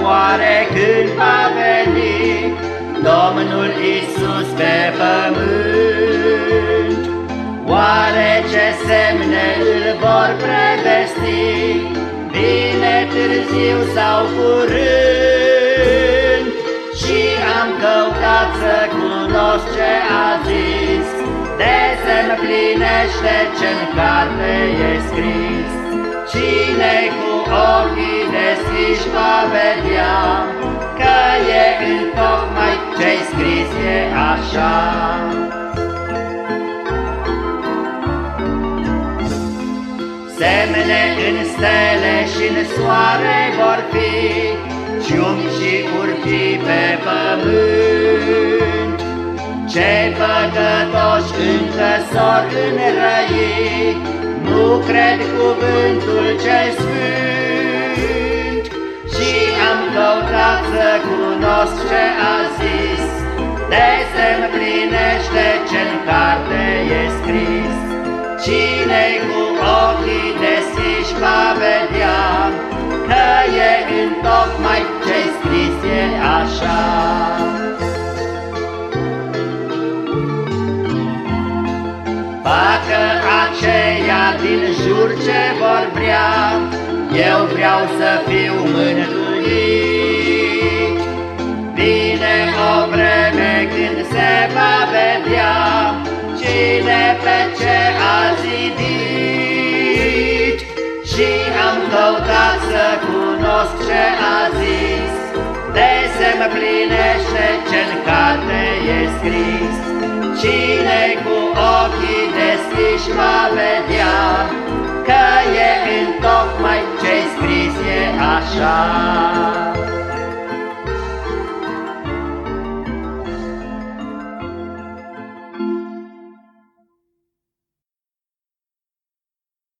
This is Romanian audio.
moare când va veni Domnul Isus pe pământ. Oare ce semne îl vor prevesti, bine târziu sau curând? Și am căutat să cunosc ce a zis, de se împlinește ce-n carte e scris. Și deschiși va vedea, că e în tocmai ce-i scris e așa. Semne în stele și în soare vor fi, Cium și urchii pe pământ. Cei păcătoși încă s-or înrăi, Nu cred cuvântul ce sfânt, cunosc ce a zis, De se împlinește ce-n carte e scris. Cine-i cu ochii deschiși va vedea Că e în tocmai ce-i scris e așa. Facă aceia din jur ce vor vrea, Eu vreau să fiu mântuit. Deschiși va vedea Că e în tocmai